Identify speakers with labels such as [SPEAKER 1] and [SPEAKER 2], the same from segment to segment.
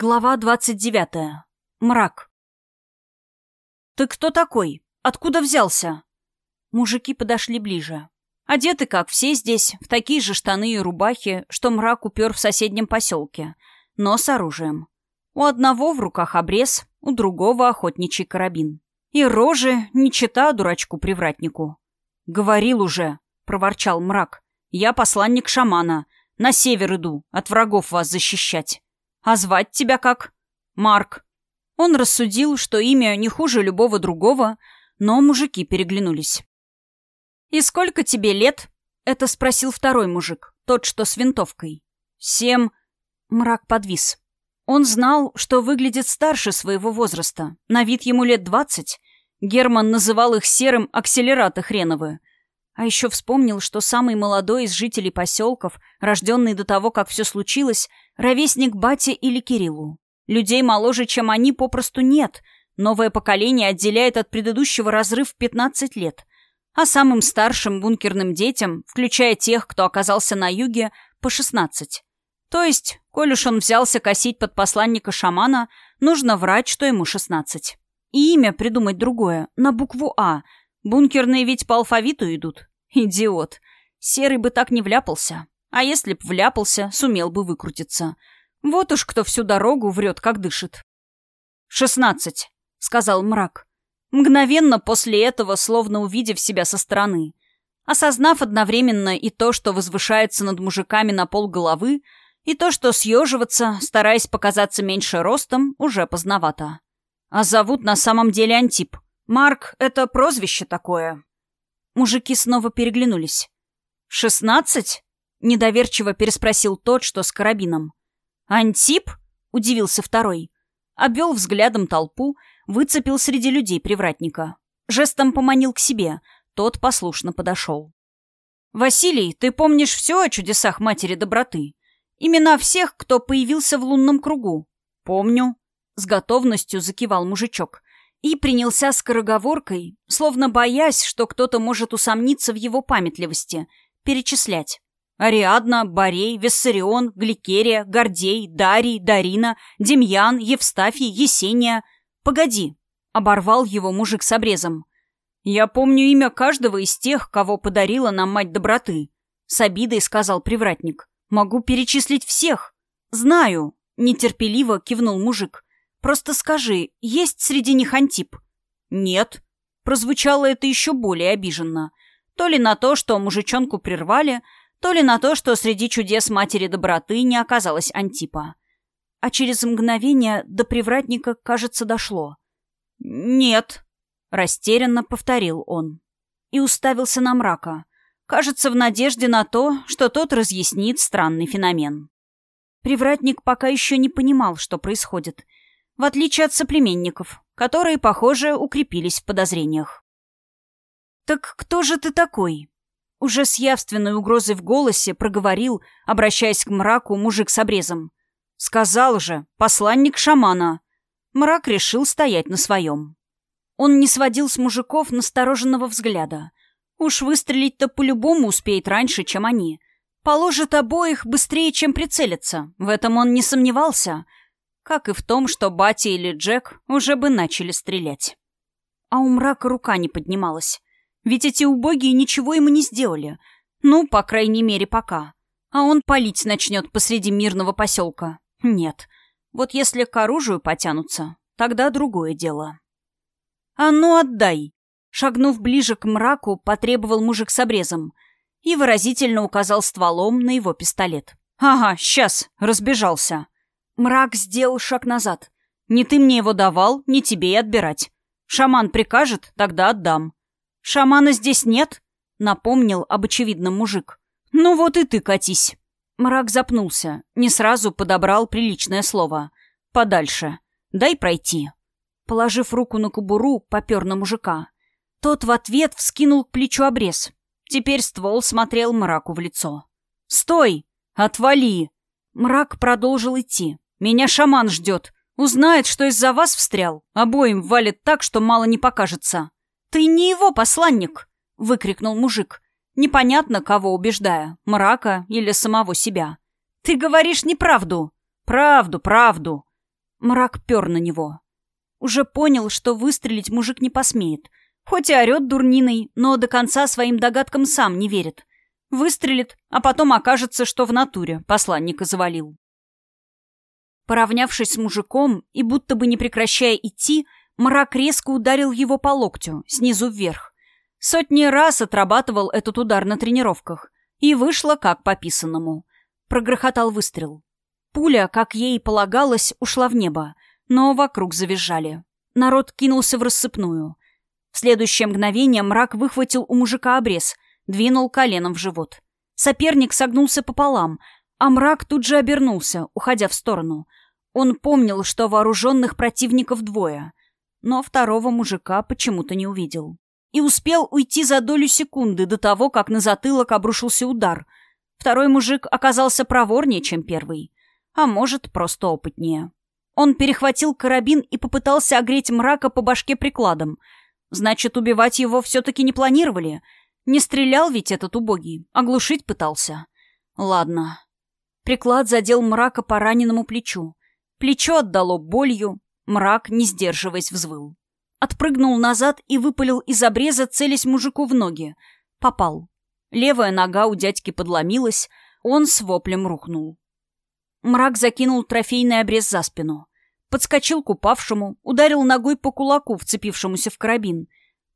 [SPEAKER 1] Глава двадцать девятая. Мрак. «Ты кто такой? Откуда взялся?» Мужики подошли ближе. Одеты, как все здесь, в такие же штаны и рубахи, что мрак упер в соседнем поселке, но с оружием. У одного в руках обрез, у другого охотничий карабин. И рожи не чита дурачку-привратнику. «Говорил уже», — проворчал мрак. «Я посланник шамана. На север иду, от врагов вас защищать». А звать тебя как? Марк. Он рассудил, что имя не хуже любого другого, но мужики переглянулись. «И сколько тебе лет?» — это спросил второй мужик, тот, что с винтовкой. «Семь...» — мрак подвис. Он знал, что выглядит старше своего возраста. На вид ему лет двадцать. Герман называл их серым акселераты хреновы. А еще вспомнил, что самый молодой из жителей поселков, рожденный до того, как все случилось, ровесник Бате или Кириллу. Людей моложе, чем они, попросту нет. Новое поколение отделяет от предыдущего разрыв в 15 лет. А самым старшим бункерным детям, включая тех, кто оказался на юге, по 16. То есть, коль уж он взялся косить под посланника шамана, нужно врать, что ему 16. И имя придумать другое, на букву «А», Бункерные ведь по алфавиту идут. Идиот. Серый бы так не вляпался. А если б вляпался, сумел бы выкрутиться. Вот уж кто всю дорогу врет, как дышит. «Шестнадцать», — сказал мрак. Мгновенно после этого, словно увидев себя со стороны. Осознав одновременно и то, что возвышается над мужиками на пол головы, и то, что съеживаться, стараясь показаться меньше ростом, уже поздновато. А зовут на самом деле Антип. Марк — это прозвище такое. Мужики снова переглянулись. «Шестнадцать?» — недоверчиво переспросил тот, что с карабином. «Антип?» — удивился второй. Обвел взглядом толпу, выцепил среди людей привратника. Жестом поманил к себе. Тот послушно подошел. «Василий, ты помнишь все о чудесах Матери Доброты? Имена всех, кто появился в лунном кругу?» «Помню», — с готовностью закивал мужичок и принялся скороговоркой, словно боясь, что кто-то может усомниться в его памятливости, перечислять. Ариадна, Борей, Виссарион, Гликерия, Гордей, Дарий, Дарина, Демьян, Евстафий, Есения. «Погоди», — оборвал его мужик с обрезом. «Я помню имя каждого из тех, кого подарила нам мать доброты», — с обидой сказал привратник. «Могу перечислить всех». «Знаю», — нетерпеливо кивнул мужик. Просто скажи, есть среди них Антип?» «Нет». Прозвучало это еще более обиженно. То ли на то, что мужичонку прервали, то ли на то, что среди чудес матери доброты не оказалось Антипа. А через мгновение до привратника, кажется, дошло. «Нет», — растерянно повторил он. И уставился на мрака. Кажется, в надежде на то, что тот разъяснит странный феномен. Привратник пока еще не понимал, что происходит — в отличие от соплеменников, которые, похоже, укрепились в подозрениях. «Так кто же ты такой?» Уже с явственной угрозой в голосе проговорил, обращаясь к мраку, мужик с обрезом. «Сказал же, посланник шамана». Мрак решил стоять на своем. Он не сводил с мужиков настороженного взгляда. Уж выстрелить-то по-любому успеет раньше, чем они. Положит обоих быстрее, чем прицелиться. В этом он не сомневался — как и в том, что Бати или Джек уже бы начали стрелять. А у мрака рука не поднималась. Ведь эти убогие ничего ему не сделали. Ну, по крайней мере, пока. А он палить начнет посреди мирного поселка. Нет. Вот если к оружию потянутся, тогда другое дело. «А ну, отдай!» Шагнув ближе к мраку, потребовал мужик с обрезом и выразительно указал стволом на его пистолет. «Ага, сейчас, разбежался». Мрак сделал шаг назад. «Не ты мне его давал, не тебе и отбирать. Шаман прикажет, тогда отдам». «Шамана здесь нет?» — напомнил об очевидном мужик. «Ну вот и ты катись». Мрак запнулся, не сразу подобрал приличное слово. «Подальше. Дай пройти». Положив руку на кобуру, попер на мужика. Тот в ответ вскинул к плечу обрез. Теперь ствол смотрел мраку в лицо. «Стой! Отвали!» Мрак продолжил идти. Меня шаман ждет. Узнает, что из-за вас встрял. Обоим валит так, что мало не покажется. Ты не его посланник, выкрикнул мужик. Непонятно, кого убеждая, мрака или самого себя. Ты говоришь неправду. Правду, правду. Мрак пер на него. Уже понял, что выстрелить мужик не посмеет. Хоть и орет дурниной, но до конца своим догадкам сам не верит. Выстрелит, а потом окажется, что в натуре посланника завалил. Поравнявшись с мужиком и будто бы не прекращая идти, мрак резко ударил его по локтю, снизу вверх. Сотни раз отрабатывал этот удар на тренировках. И вышло как по писанному. Прогрохотал выстрел. Пуля, как ей полагалось, ушла в небо, но вокруг завизжали. Народ кинулся в рассыпную. В следующее мгновение мрак выхватил у мужика обрез, двинул коленом в живот. Соперник согнулся пополам, а мрак тут же обернулся, уходя в сторону. Он помнил, что вооруженных противников двое, но второго мужика почему-то не увидел. И успел уйти за долю секунды до того, как на затылок обрушился удар. Второй мужик оказался проворнее, чем первый. А может, просто опытнее. Он перехватил карабин и попытался огреть мрака по башке прикладом. Значит, убивать его все-таки не планировали. Не стрелял ведь этот убогий, оглушить пытался. Ладно. Приклад задел мрака по раненому плечу. Плечо отдало болью, мрак, не сдерживаясь, взвыл. Отпрыгнул назад и выпалил из обреза, целясь мужику в ноги. Попал. Левая нога у дядьки подломилась, он с воплем рухнул. Мрак закинул трофейный обрез за спину. Подскочил к упавшему, ударил ногой по кулаку, вцепившемуся в карабин.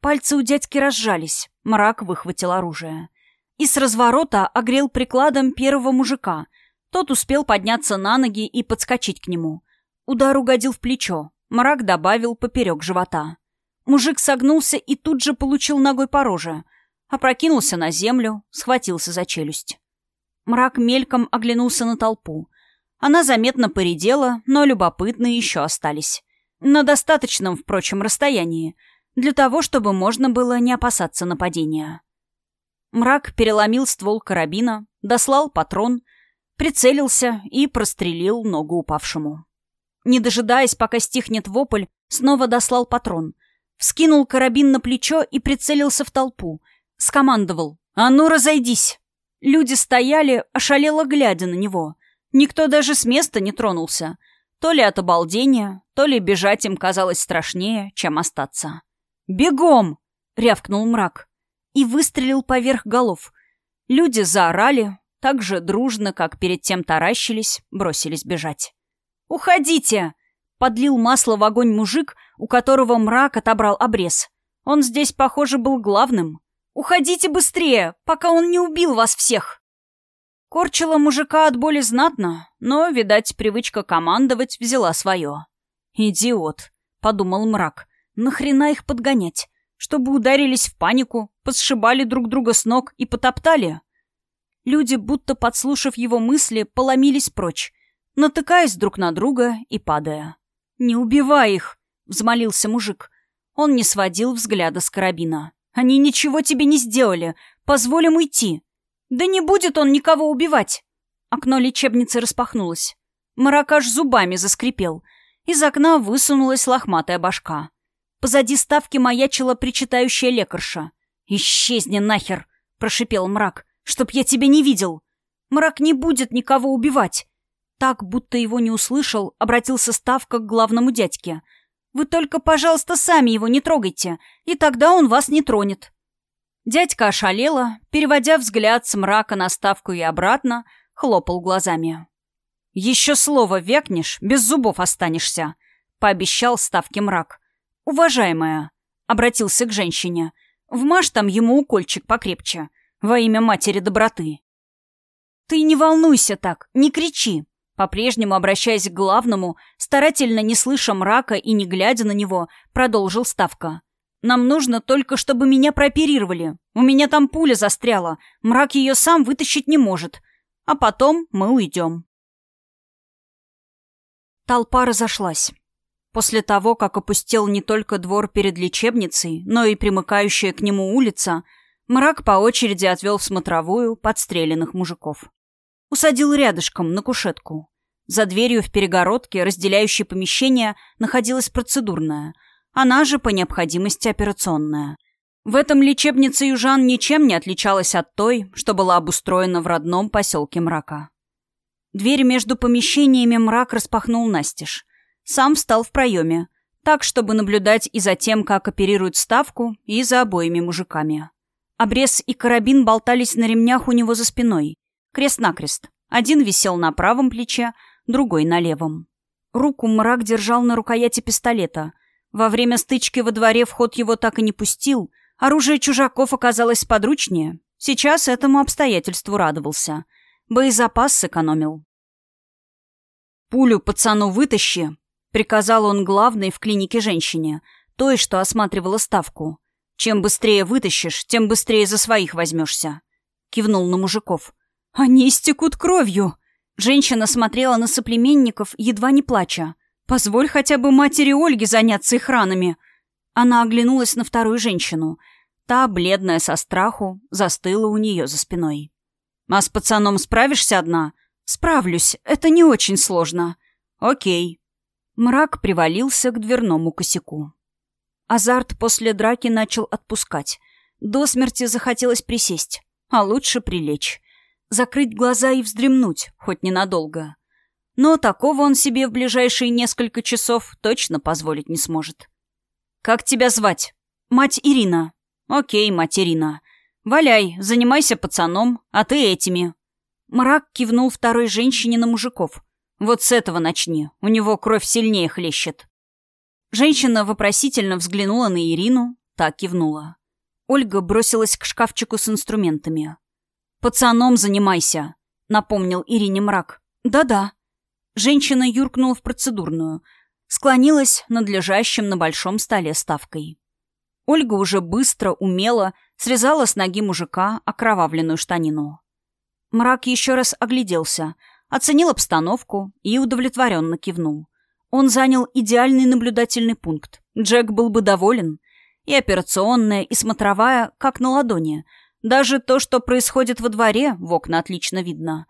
[SPEAKER 1] Пальцы у дядьки разжались. Мрак выхватил оружие. И с разворота огрел прикладом первого мужика — тот успел подняться на ноги и подскочить к нему. Удар угодил в плечо. Мрак добавил поперек живота. Мужик согнулся и тут же получил ногой по роже. Опрокинулся на землю, схватился за челюсть. Мрак мельком оглянулся на толпу. Она заметно поредела, но любопытные еще остались. На достаточном, впрочем, расстоянии, для того, чтобы можно было не опасаться нападения. Мрак переломил ствол карабина, дослал патрон — прицелился и прострелил ногу упавшему. Не дожидаясь, пока стихнет вопль, снова дослал патрон. Вскинул карабин на плечо и прицелился в толпу. Скомандовал «А ну, разойдись!» Люди стояли, ошалело глядя на него. Никто даже с места не тронулся. То ли от обалдения, то ли бежать им казалось страшнее, чем остаться. «Бегом!» — рявкнул мрак. И выстрелил поверх голов. Люди заорали, так же дружно, как перед тем таращились, бросились бежать. «Уходите!» — подлил масло в огонь мужик, у которого мрак отобрал обрез. Он здесь, похоже, был главным. «Уходите быстрее, пока он не убил вас всех!» Корчила мужика от боли знатно, но, видать, привычка командовать взяла свое. «Идиот!» — подумал мрак. «Нахрена их подгонять? Чтобы ударились в панику, посшибали друг друга с ног и потоптали?» Люди, будто подслушав его мысли, поломились прочь, натыкаясь друг на друга и падая. «Не убивай их!» — взмолился мужик. Он не сводил взгляда с карабина. «Они ничего тебе не сделали. Позволим уйти». «Да не будет он никого убивать!» Окно лечебницы распахнулось. Маракаш зубами заскрипел. Из окна высунулась лохматая башка. Позади ставки маячила причитающая лекарша. «Исчезни нахер!» — прошипел мрак чтоб я тебя не видел. Мрак не будет никого убивать. Так, будто его не услышал, обратился Ставка к главному дядьке. Вы только, пожалуйста, сами его не трогайте, и тогда он вас не тронет. Дядька ошалела, переводя взгляд с мрака на Ставку и обратно, хлопал глазами. «Еще слово вякнешь, без зубов останешься», — пообещал Ставке мрак. «Уважаемая», — обратился к женщине, — «вмажь там ему укольчик покрепче во имя матери доброты. «Ты не волнуйся так, не кричи!» По-прежнему, обращаясь к главному, старательно не слыша мрака и не глядя на него, продолжил Ставка. «Нам нужно только, чтобы меня прооперировали. У меня там пуля застряла, мрак ее сам вытащить не может. А потом мы уйдем». Толпа разошлась. После того, как опустел не только двор перед лечебницей, но и примыкающая к нему улица – Мрак по очереди отвел в смотровую подстреленных мужиков. Усадил рядышком, на кушетку. За дверью в перегородке, разделяющей помещение, находилась процедурная. Она же, по необходимости, операционная. В этом лечебнице южан ничем не отличалась от той, что была обустроена в родном поселке Мрака. Дверь между помещениями мрак распахнул настежь. сам встал в проеме, так, чтобы наблюдать и за тем, как оперируют ставку, и за обоими мужиками. Обрез и карабин болтались на ремнях у него за спиной, крест-накрест. Один висел на правом плече, другой на левом. Руку мрак держал на рукояти пистолета. Во время стычки во дворе вход его так и не пустил. Оружие чужаков оказалось подручнее. Сейчас этому обстоятельству радовался. Боезапас сэкономил. «Пулю пацану вытащи», — приказал он главной в клинике женщине, той, что осматривала ставку. «Чем быстрее вытащишь, тем быстрее за своих возьмешься», — кивнул на мужиков. «Они истекут кровью», Женщина смотрела на соплеменников, едва не плача. «Позволь хотя бы матери Ольге заняться их ранами». Она оглянулась на вторую женщину. Та, бледная со страху, застыла у нее за спиной. «А с пацаном справишься одна?» «Справлюсь. Это не очень сложно». «Окей». Мрак привалился к дверному косяку. Азарт после драки начал отпускать. До смерти захотелось присесть, а лучше прилечь закрыть глаза и вздремнуть, хоть ненадолго. Но такого он себе в ближайшие несколько часов точно позволить не сможет. «Как тебя звать?» «Мать Ирина». «Окей, мать Ирина. Валяй, занимайся пацаном, а ты этими». Мрак кивнул второй женщине на мужиков. «Вот с этого начни, у него кровь сильнее хлещет». Женщина вопросительно взглянула на Ирину, так кивнула. Ольга бросилась к шкафчику с инструментами. «Пацаном занимайся», — напомнил Ирине мрак. «Да-да». Женщина юркнула в процедурную, склонилась над лежащим на большом столе ставкой. Ольга уже быстро, умело срезала с ноги мужика окровавленную штанину. Мрак еще раз огляделся, оценил обстановку и удовлетворенно кивнул. Он занял идеальный наблюдательный пункт. Джек был бы доволен. И операционная, и смотровая, как на ладони — даже то, что происходит во дворе, в окна отлично видно.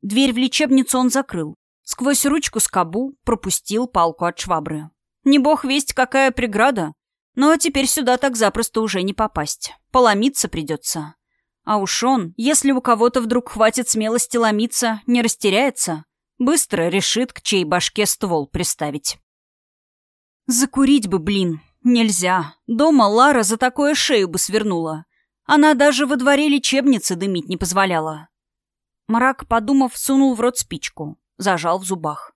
[SPEAKER 1] Дверь в лечебницу он закрыл. Сквозь ручку скобу пропустил палку от швабры. Не бог весть, какая преграда. Но теперь сюда так запросто уже не попасть. Поломиться придется. А уж он, если у кого-то вдруг хватит смелости ломиться, не растеряется, быстро решит, к чьей башке ствол приставить. Закурить бы, блин, нельзя. Дома Лара за такое шею бы свернула. Она даже во дворе лечебницы дымить не позволяла. Мрак, подумав, сунул в рот спичку, зажал в зубах.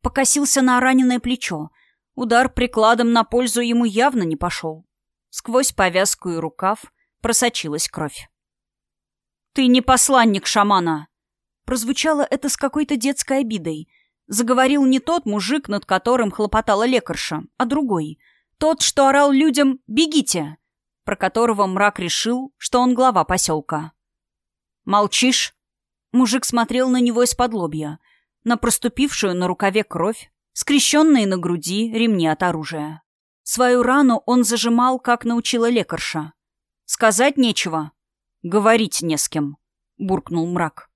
[SPEAKER 1] Покосился на раненое плечо. Удар прикладом на пользу ему явно не пошел. Сквозь повязку и рукав просочилась кровь. «Ты не посланник шамана!» Прозвучало это с какой-то детской обидой. Заговорил не тот мужик, над которым хлопотала лекарша, а другой. Тот, что орал людям «Бегите!» про которого мрак решил, что он глава поселка. «Молчишь?» Мужик смотрел на него из-под лобья, на проступившую на рукаве кровь, скрещенные на груди ремни от оружия. Свою рану он зажимал, как научила лекарша. «Сказать нечего?» «Говорить не с кем», — буркнул мрак.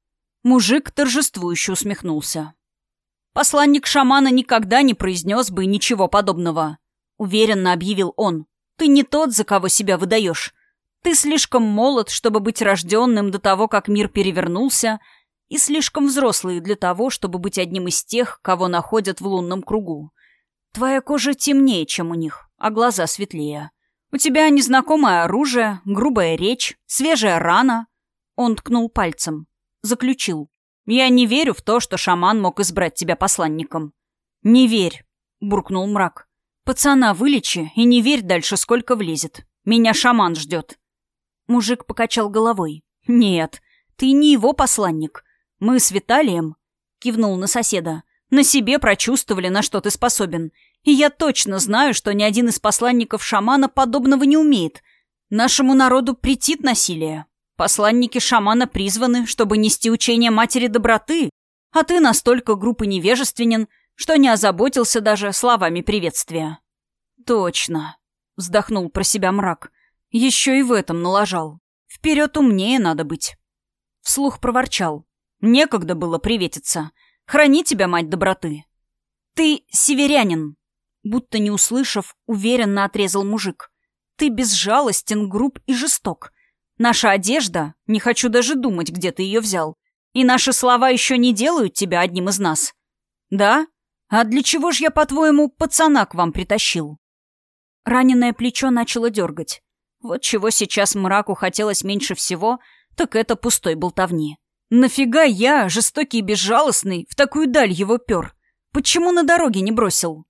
[SPEAKER 1] Мужик торжествующе усмехнулся. «Посланник шамана никогда не произнес бы ничего подобного», — уверенно объявил он. Ты не тот, за кого себя выдаешь. Ты слишком молод, чтобы быть рожденным до того, как мир перевернулся, и слишком взрослый для того, чтобы быть одним из тех, кого находят в лунном кругу. Твоя кожа темнее, чем у них, а глаза светлее. У тебя незнакомое оружие, грубая речь, свежая рана. Он ткнул пальцем. Заключил. Я не верю в то, что шаман мог избрать тебя посланником. Не верь, буркнул мрак. «Пацана вылечи и не верь дальше, сколько влезет. Меня шаман ждет». Мужик покачал головой. «Нет, ты не его посланник. Мы с Виталием...» Кивнул на соседа. «На себе прочувствовали, на что ты способен. И я точно знаю, что ни один из посланников шамана подобного не умеет. Нашему народу претит насилие. Посланники шамана призваны, чтобы нести учение матери доброты, а ты настолько груб и невежественен, что не озаботился даже словами приветствия. «Точно», — вздохнул про себя мрак. «Еще и в этом налажал. Вперед умнее надо быть». Вслух проворчал. «Некогда было приветиться. Храни тебя, мать доброты». «Ты северянин», — будто не услышав, уверенно отрезал мужик. «Ты безжалостен, груб и жесток. Наша одежда, не хочу даже думать, где ты ее взял, и наши слова еще не делают тебя одним из нас. Да? А для чего ж я, по-твоему, пацана к вам притащил?» Раненое плечо начало дергать. Вот чего сейчас мраку хотелось меньше всего, так это пустой болтовни. Нафига я, жестокий и безжалостный, в такую даль его пер? Почему на дороге не бросил?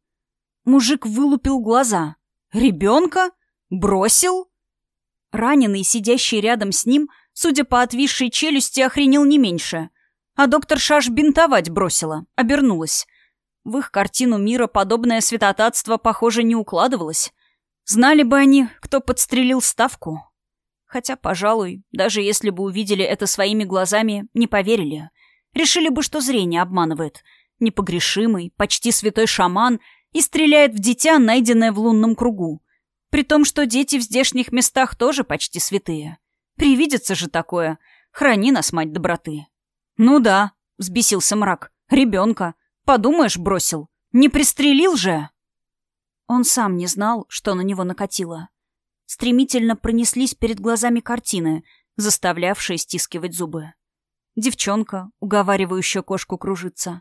[SPEAKER 1] Мужик вылупил глаза. Ребенка? Бросил? Раненый, сидящий рядом с ним, судя по отвисшей челюсти, охренел не меньше. А доктор Шаш бинтовать бросила, обернулась. В их картину мира подобное святотатство, похоже, не укладывалось. Знали бы они, кто подстрелил ставку. Хотя, пожалуй, даже если бы увидели это своими глазами, не поверили. Решили бы, что зрение обманывает. Непогрешимый, почти святой шаман и стреляет в дитя, найденное в лунном кругу. При том, что дети в здешних местах тоже почти святые. Привидится же такое. Храни нас, мать доброты. Ну да, взбесился мрак. Ребенка. Подумаешь, бросил. Не пристрелил же? Он сам не знал, что на него накатило. Стремительно пронеслись перед глазами картины, заставлявшие стискивать зубы. Девчонка, уговаривающая кошку кружиться.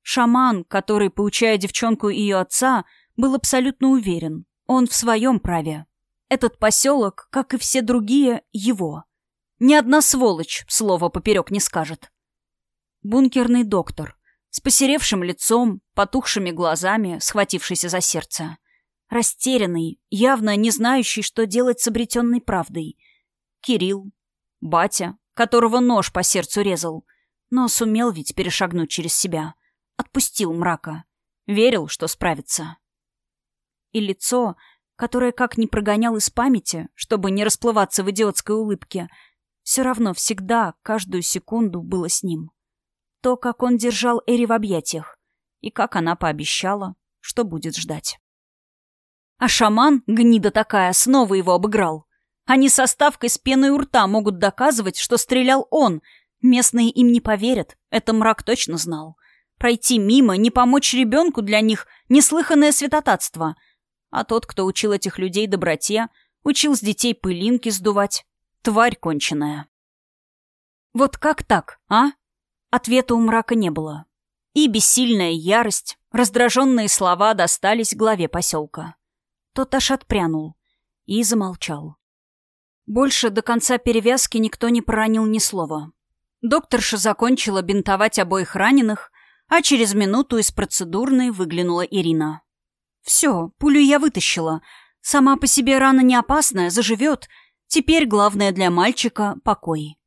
[SPEAKER 1] Шаман, который, поучая девчонку и ее отца, был абсолютно уверен. Он в своем праве. Этот поселок, как и все другие, его. Ни одна сволочь слова поперек не скажет. Бункерный доктор, с посеревшим лицом, потухшими глазами, схватившийся за сердце. Растерянный, явно не знающий, что делать с обретенной правдой. Кирилл, батя, которого нож по сердцу резал, но сумел ведь перешагнуть через себя. Отпустил мрака. Верил, что справится. И лицо, которое как ни прогонял из памяти, чтобы не расплываться в идиотской улыбке, все равно всегда, каждую секунду было с ним. То, как он держал Эри в объятиях, и как она пообещала, что будет ждать. А шаман, гнида такая, снова его обыграл. Они со ставкой с пеной у рта могут доказывать, что стрелял он. Местные им не поверят, это мрак точно знал. Пройти мимо, не помочь ребенку для них — неслыханное святотатство. А тот, кто учил этих людей доброте, учил с детей пылинки сдувать. Тварь конченая. Вот как так, а? Ответа у мрака не было. И бессильная ярость, раздраженные слова достались главе поселка. Тот аж отпрянул и замолчал. Больше до конца перевязки никто не проронил ни слова. Докторша закончила бинтовать обоих раненых, а через минуту из процедурной выглянула Ирина. «Все, пулю я вытащила. Сама по себе рана не опасная, заживет. Теперь главное для мальчика — покой»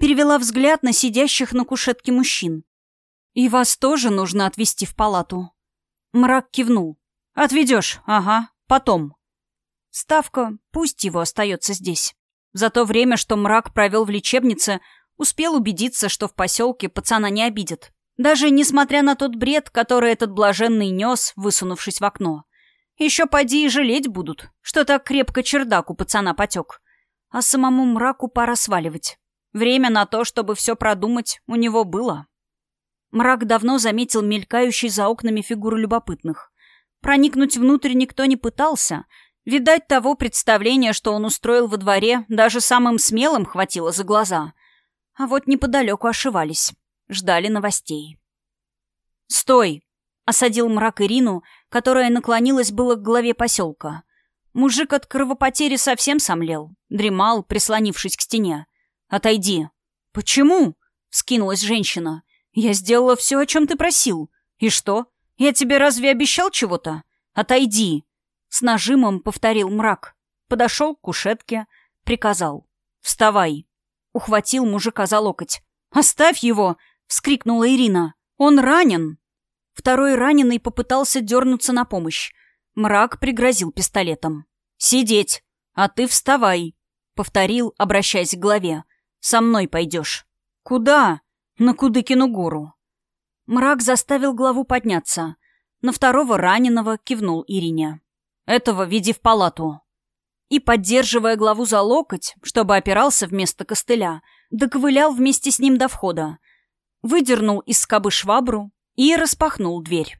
[SPEAKER 1] перевела взгляд на сидящих на кушетке мужчин. «И вас тоже нужно отвезти в палату?» Мрак кивнул. «Отведешь, ага, потом». Ставка, пусть его остается здесь. За то время, что мрак провел в лечебнице, успел убедиться, что в поселке пацана не обидят. Даже несмотря на тот бред, который этот блаженный нес, высунувшись в окно. Еще поди и жалеть будут, что так крепко чердак у пацана потек. А самому мраку пора сваливать. Время на то, чтобы все продумать, у него было. Мрак давно заметил мелькающий за окнами фигуры любопытных. Проникнуть внутрь никто не пытался. Видать, того представления, что он устроил во дворе, даже самым смелым хватило за глаза. А вот неподалеку ошивались. Ждали новостей. «Стой!» — осадил мрак Ирину, которая наклонилась было к главе поселка. Мужик от кровопотери совсем сомлел, дремал, прислонившись к стене. «Отойди». «Почему?» — вскинулась женщина. «Я сделала все, о чем ты просил. И что? Я тебе разве обещал чего-то? Отойди!» С нажимом повторил мрак. Подошел к кушетке, приказал. «Вставай!» Ухватил мужика за локоть. «Оставь его!» — вскрикнула Ирина. «Он ранен!» Второй раненый попытался дернуться на помощь. Мрак пригрозил пистолетом. «Сидеть! А ты вставай!» — повторил, обращаясь к главе. Со мной пойдешь. Куда? На Кудыкину гору. Мрак заставил главу подняться. На второго раненого кивнул Ирине. Этого веди в палату. И, поддерживая главу за локоть, чтобы опирался вместо костыля, доковылял вместе с ним до входа. Выдернул из скобы швабру и распахнул дверь.